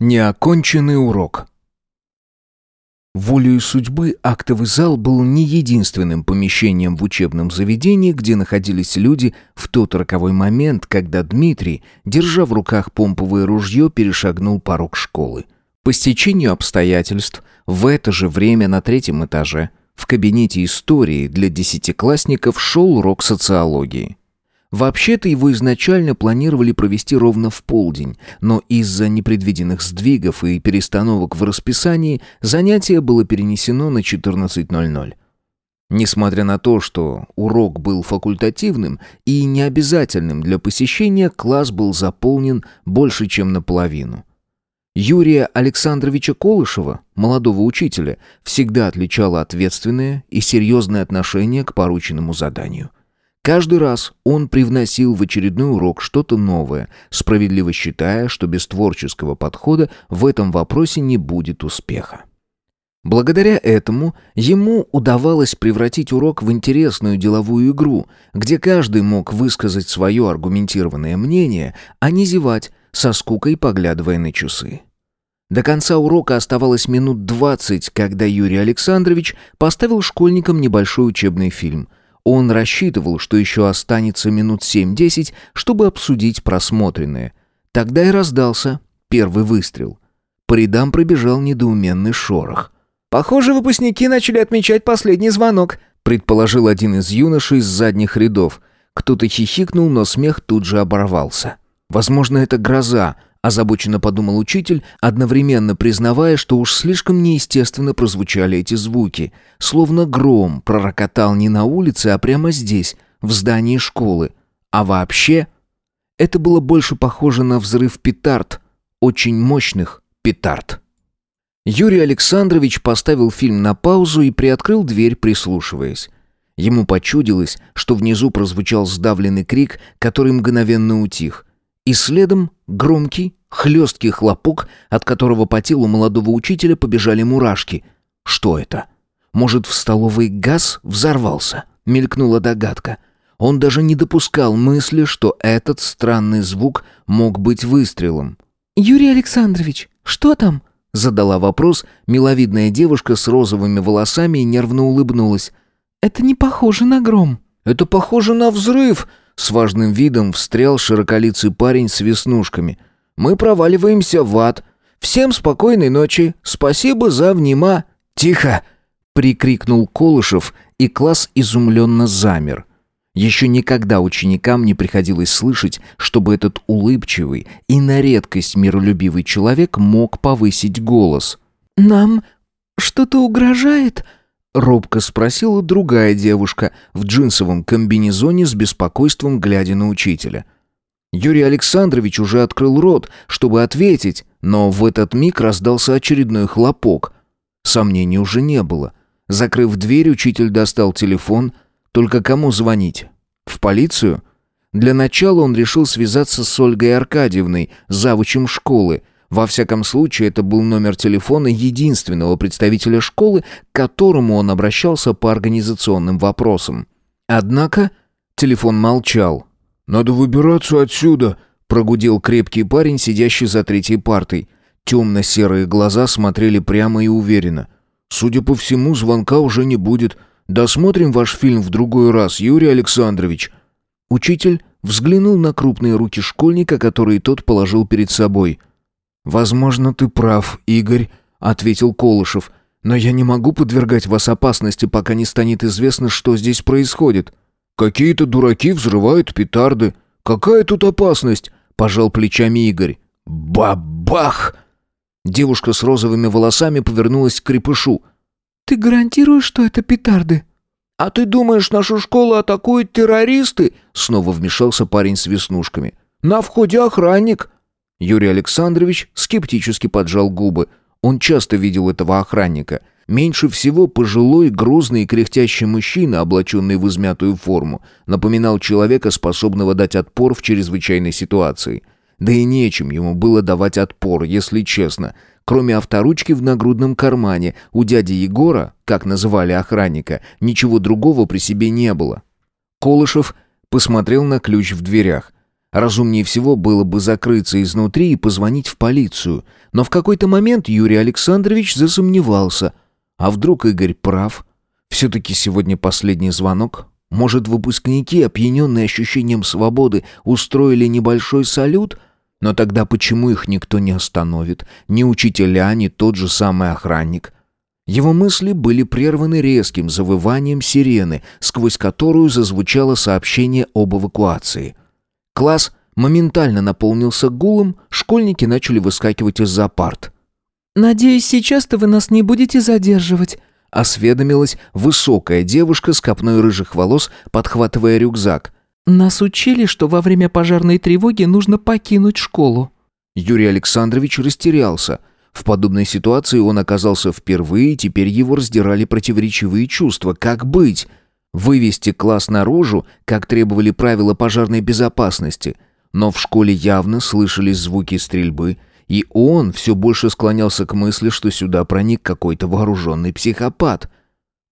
Неоконченный урок. Волею судьбы актовый зал был не единственным помещением в учебном заведении, где находились люди в тот роковой момент, когда Дмитрий, держа в руках помповое ружье, перешагнул порог школы. По стечению обстоятельств, в это же время на третьем этаже, в кабинете истории для десятиклассников шел урок социологии. Вообще-то его изначально планировали провести ровно в полдень, но из-за непредвиденных сдвигов и перестановок в расписании занятие было перенесено на 14.00. Несмотря на то, что урок был факультативным и необязательным для посещения, класс был заполнен больше, чем наполовину. Юрия Александровича Колышева, молодого учителя, всегда отличало ответственное и серьезное отношение к порученному заданию. Каждый раз он привносил в очередной урок что-то новое, справедливо считая, что без творческого подхода в этом вопросе не будет успеха. Благодаря этому ему удавалось превратить урок в интересную деловую игру, где каждый мог высказать свое аргументированное мнение, а не зевать, со скукой поглядывая на часы. До конца урока оставалось минут двадцать, когда Юрий Александрович поставил школьникам небольшой учебный фильм – он рассчитывал, что еще останется минут семь-десять, чтобы обсудить просмотренное. Тогда и раздался первый выстрел. По рядам пробежал недоуменный шорох. «Похоже, выпускники начали отмечать последний звонок», предположил один из юношей из задних рядов. Кто-то хихикнул, но смех тут же оборвался. «Возможно, это гроза», озабоченно подумал учитель, одновременно признавая, что уж слишком неестественно прозвучали эти звуки, словно гром пророкотал не на улице, а прямо здесь, в здании школы. А вообще, это было больше похоже на взрыв петард, очень мощных петард. Юрий Александрович поставил фильм на паузу и приоткрыл дверь, прислушиваясь. Ему почудилось, что внизу прозвучал сдавленный крик, который мгновенно утих. И следом громкий, хлесткий хлопок, от которого по телу молодого учителя побежали мурашки. Что это? Может, в столовой газ взорвался? Мелькнула догадка. Он даже не допускал мысли, что этот странный звук мог быть выстрелом. «Юрий Александрович, что там?» Задала вопрос миловидная девушка с розовыми волосами и нервно улыбнулась. «Это не похоже на гром». «Это похоже на взрыв!» С важным видом встрял широколицый парень с веснушками. «Мы проваливаемся в ад. Всем спокойной ночи. Спасибо за внима...» «Тихо!» — прикрикнул Колышев, и класс изумленно замер. Еще никогда ученикам не приходилось слышать, чтобы этот улыбчивый и на редкость миролюбивый человек мог повысить голос. «Нам что-то угрожает?» Робко спросила другая девушка в джинсовом комбинезоне с беспокойством глядя на учителя. Юрий Александрович уже открыл рот, чтобы ответить, но в этот миг раздался очередной хлопок. Сомнений уже не было. Закрыв дверь, учитель достал телефон. Только кому звонить? В полицию? Для начала он решил связаться с Ольгой Аркадьевной, завучем школы, во всяком случае, это был номер телефона единственного представителя школы, к которому он обращался по организационным вопросам. Однако телефон молчал. «Надо выбираться отсюда», — прогудел крепкий парень, сидящий за третьей партой. Темно-серые глаза смотрели прямо и уверенно. «Судя по всему, звонка уже не будет. Досмотрим ваш фильм в другой раз, Юрий Александрович». Учитель взглянул на крупные руки школьника, которые тот положил перед собой — «Возможно, ты прав, Игорь», — ответил Колышев. «Но я не могу подвергать вас опасности, пока не станет известно, что здесь происходит». «Какие-то дураки взрывают петарды. Какая тут опасность?» — пожал плечами Игорь. «Бабах!» Девушка с розовыми волосами повернулась к крепышу. «Ты гарантируешь, что это петарды?» «А ты думаешь, нашу школу атакуют террористы?» Снова вмешался парень с веснушками. «На входе охранник. Юрий Александрович скептически поджал губы. Он часто видел этого охранника. Меньше всего пожилой, грузный и кряхтящий мужчина, облаченный в измятую форму, напоминал человека, способного дать отпор в чрезвычайной ситуации. Да и нечем ему было давать отпор, если честно. Кроме авторучки в нагрудном кармане, у дяди Егора, как называли охранника, ничего другого при себе не было. Колышев посмотрел на ключ в дверях. Разумнее всего было бы закрыться изнутри и позвонить в полицию. Но в какой-то момент Юрий Александрович засомневался. А вдруг Игорь прав? Все-таки сегодня последний звонок? Может, выпускники, опьяненные ощущением свободы, устроили небольшой салют? Но тогда почему их никто не остановит? Ни учителя, ни тот же самый охранник. Его мысли были прерваны резким завыванием сирены, сквозь которую зазвучало сообщение об эвакуации. Класс моментально наполнился гулом, школьники начали выскакивать из-за парт. «Надеюсь, сейчас-то вы нас не будете задерживать», осведомилась высокая девушка с копной рыжих волос, подхватывая рюкзак. «Нас учили, что во время пожарной тревоги нужно покинуть школу». Юрий Александрович растерялся. В подобной ситуации он оказался впервые, и теперь его раздирали противоречивые чувства. Как быть? Вывести класс наружу, как требовали правила пожарной безопасности. Но в школе явно слышались звуки стрельбы, и он все больше склонялся к мысли, что сюда проник какой-то вооруженный психопат.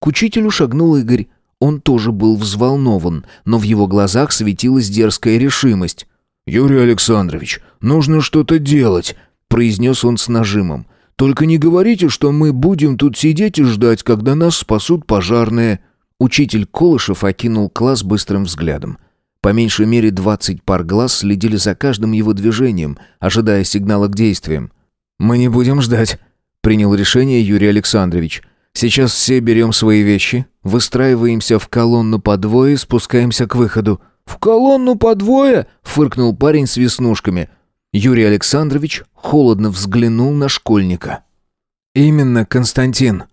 К учителю шагнул Игорь. Он тоже был взволнован, но в его глазах светилась дерзкая решимость. «Юрий Александрович, нужно что-то делать», произнес он с нажимом. «Только не говорите, что мы будем тут сидеть и ждать, когда нас спасут пожарные». Учитель Колышев окинул класс быстрым взглядом. По меньшей мере двадцать пар глаз следили за каждым его движением, ожидая сигнала к действиям. «Мы не будем ждать», — принял решение Юрий Александрович. «Сейчас все берем свои вещи, выстраиваемся в колонну по двое спускаемся к выходу». «В колонну по двое?» — фыркнул парень с веснушками. Юрий Александрович холодно взглянул на школьника. «Именно, Константин».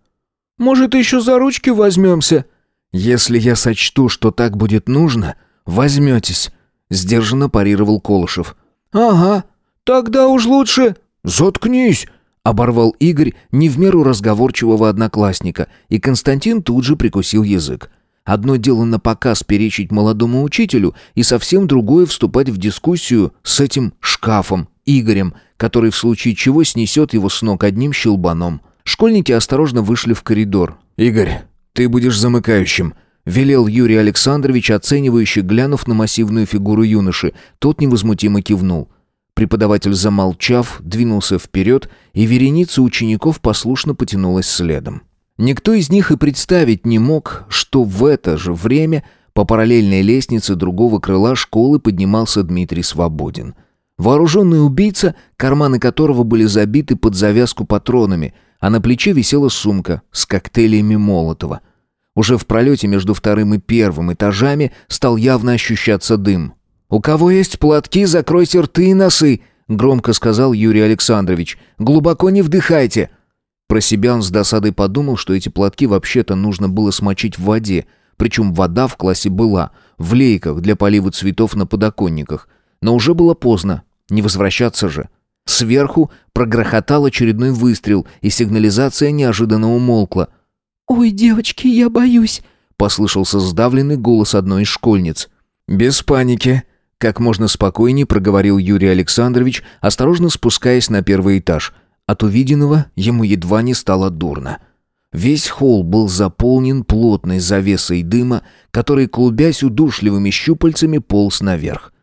«Может, еще за ручки возьмемся?» «Если я сочту, что так будет нужно, возьметесь», — сдержанно парировал Колышев. «Ага, тогда уж лучше...» «Заткнись!» — оборвал Игорь не в меру разговорчивого одноклассника, и Константин тут же прикусил язык. Одно дело на показ перечить молодому учителю, и совсем другое вступать в дискуссию с этим шкафом, Игорем, который в случае чего снесет его с ног одним щелбаном. Школьники осторожно вышли в коридор. «Игорь, ты будешь замыкающим», — велел Юрий Александрович, оценивающий, глянув на массивную фигуру юноши. Тот невозмутимо кивнул. Преподаватель, замолчав, двинулся вперед, и вереница учеников послушно потянулась следом. Никто из них и представить не мог, что в это же время по параллельной лестнице другого крыла школы поднимался Дмитрий Свободин. Вооруженный убийца, карманы которого были забиты под завязку патронами, а на плече висела сумка с коктейлями Молотова. Уже в пролете между вторым и первым этажами стал явно ощущаться дым. «У кого есть платки, закройте рты и носы», — громко сказал Юрий Александрович. «Глубоко не вдыхайте». Про себя он с досадой подумал, что эти платки вообще-то нужно было смочить в воде, причем вода в классе была, в лейках для полива цветов на подоконниках. Но уже было поздно, не возвращаться же. Сверху прогрохотал очередной выстрел, и сигнализация неожиданно умолкла. «Ой, девочки, я боюсь», — послышался сдавленный голос одной из школьниц. «Без паники», — как можно спокойнее проговорил Юрий Александрович, осторожно спускаясь на первый этаж — от увиденного ему едва не стало дурно. Весь холл был заполнен плотной завесой дыма, который, клубясь удушливыми щупальцами, полз наверх.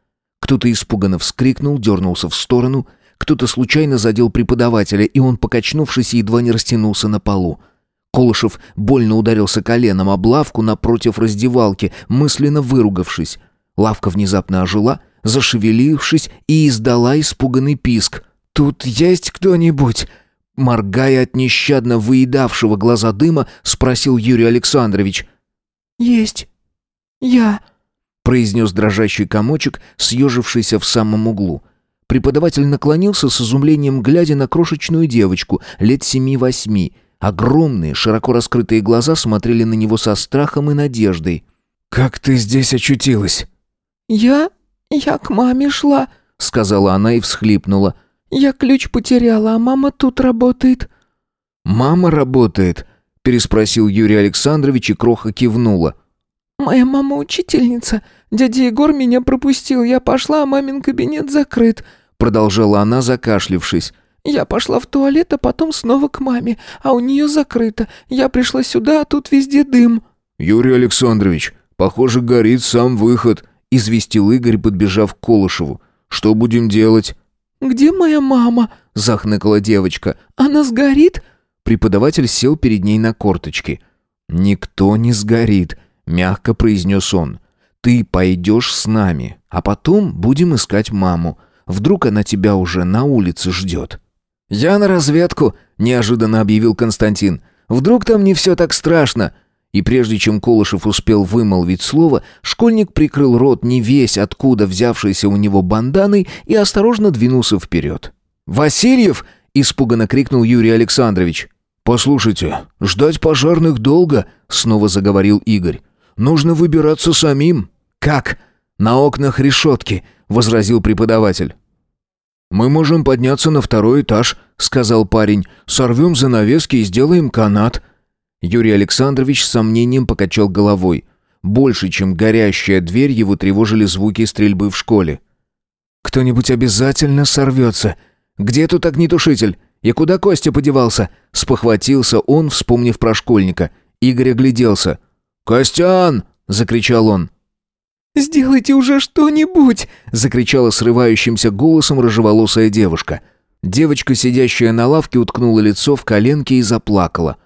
Кто-то испуганно вскрикнул, дернулся в сторону, кто-то случайно задел преподавателя, и он, покачнувшись, едва не растянулся на полу. Колышев больно ударился коленом об лавку напротив раздевалки, мысленно выругавшись. Лавка внезапно ожила, зашевелившись и издала испуганный писк — «Тут есть кто-нибудь?» Моргая от нещадно выедавшего глаза дыма, спросил Юрий Александрович. «Есть. Я», — произнес дрожащий комочек, съежившийся в самом углу. Преподаватель наклонился с изумлением, глядя на крошечную девочку лет семи-восьми. Огромные, широко раскрытые глаза смотрели на него со страхом и надеждой. «Как ты здесь очутилась?» «Я... я к маме шла», — сказала она и всхлипнула. «Я ключ потеряла, а мама тут работает». «Мама работает?» – переспросил Юрий Александрович, и Кроха кивнула. «Моя мама учительница. Дядя Егор меня пропустил. Я пошла, а мамин кабинет закрыт», – продолжала она, закашлившись. «Я пошла в туалет, а потом снова к маме, а у нее закрыто. Я пришла сюда, а тут везде дым». «Юрий Александрович, похоже, горит сам выход», — известил Игорь, подбежав к Колышеву. «Что будем делать?» «Где моя мама?» — захныкала девочка. «Она сгорит?» Преподаватель сел перед ней на корточки. «Никто не сгорит», — мягко произнес он. «Ты пойдешь с нами, а потом будем искать маму. Вдруг она тебя уже на улице ждет». «Я на разведку», — неожиданно объявил Константин. «Вдруг там не все так страшно?» И прежде чем Колышев успел вымолвить слово, школьник прикрыл рот не весь откуда взявшийся у него банданой и осторожно двинулся вперед. «Васильев!» — испуганно крикнул Юрий Александрович. «Послушайте, ждать пожарных долго», — снова заговорил Игорь. «Нужно выбираться самим». «Как?» «На окнах решетки», — возразил преподаватель. «Мы можем подняться на второй этаж», — сказал парень. «Сорвем занавески и сделаем канат». Юрий Александрович с сомнением покачал головой. Больше, чем горящая дверь, его тревожили звуки стрельбы в школе. «Кто-нибудь обязательно сорвется. Где тут огнетушитель? И куда Костя подевался?» Спохватился он, вспомнив про школьника. Игорь огляделся. «Костян!» — закричал он. «Сделайте уже что-нибудь!» — закричала срывающимся голосом рыжеволосая девушка. Девочка, сидящая на лавке, уткнула лицо в коленки и заплакала.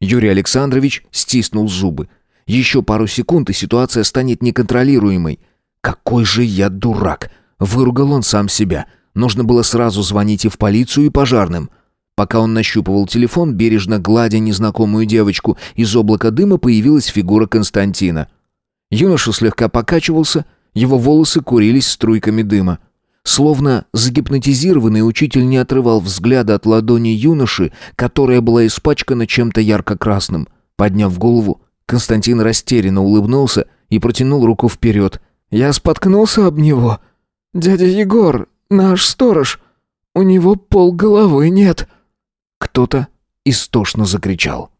Юрий Александрович стиснул зубы. Еще пару секунд, и ситуация станет неконтролируемой. «Какой же я дурак!» — выругал он сам себя. Нужно было сразу звонить и в полицию, и пожарным. Пока он нащупывал телефон, бережно гладя незнакомую девочку, из облака дыма появилась фигура Константина — Юноша слегка покачивался, его волосы курились струйками дыма. Словно загипнотизированный учитель не отрывал взгляда от ладони юноши, которая была испачкана чем-то ярко-красным. Подняв голову, Константин растерянно улыбнулся и протянул руку вперед. «Я споткнулся об него. Дядя Егор, наш сторож, у него пол головы нет». Кто-то истошно закричал.